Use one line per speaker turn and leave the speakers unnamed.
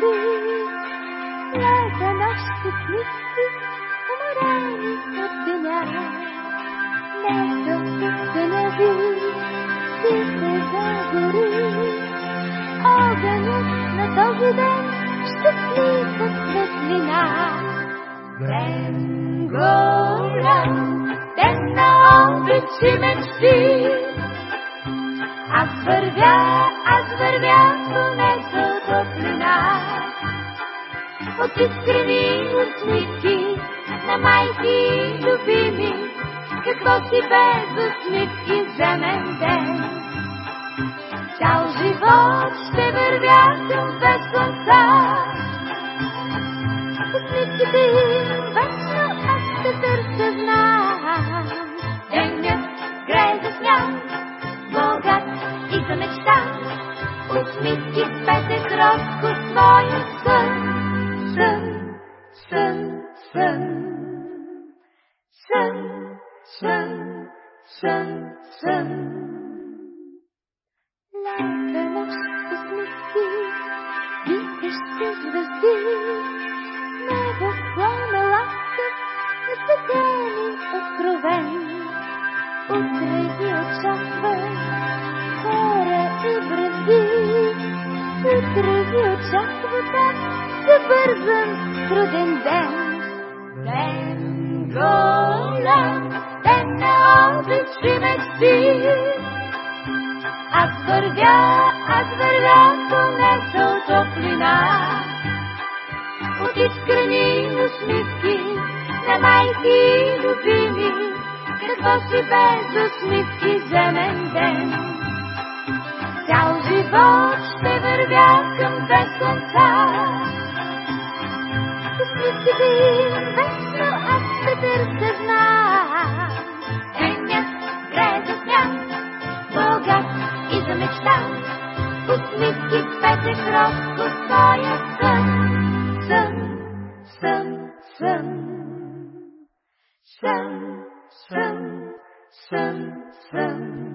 добри. Князя наш светлици, уморени от деня. Нека вдъхнови, ти се загори. Огънят на този ден ще слиза светлина. Ден горан, ден на обичи мечти, От искрени усмивки на майки любими, какво си без усмивки за мен ден. Цял живот ще вървя към без слънца. Усмивките им вечно аз ще търся знам. Денят грее за смян, богат и за мечта. Усмивки пете кротко своя сън. Сън, сън, сън. Сън, сън, сън. Лека нощ усмивки, викащи звезди, небо слона ласкав, насветени откровен. Утре ги очаква хора и брази, утре ги очаква так забързан труден ден. Ден голям, ден на обич и мечти, аз вървя, аз вървя по нето топлина. От искрени усмивки на майки любими, какво си без усмивки за мен ден. Цял живот ще вървя към без слънца. Усмивките Твоїх крах кусає сон, сон, сон, сон. Сон, сон, сон, сон.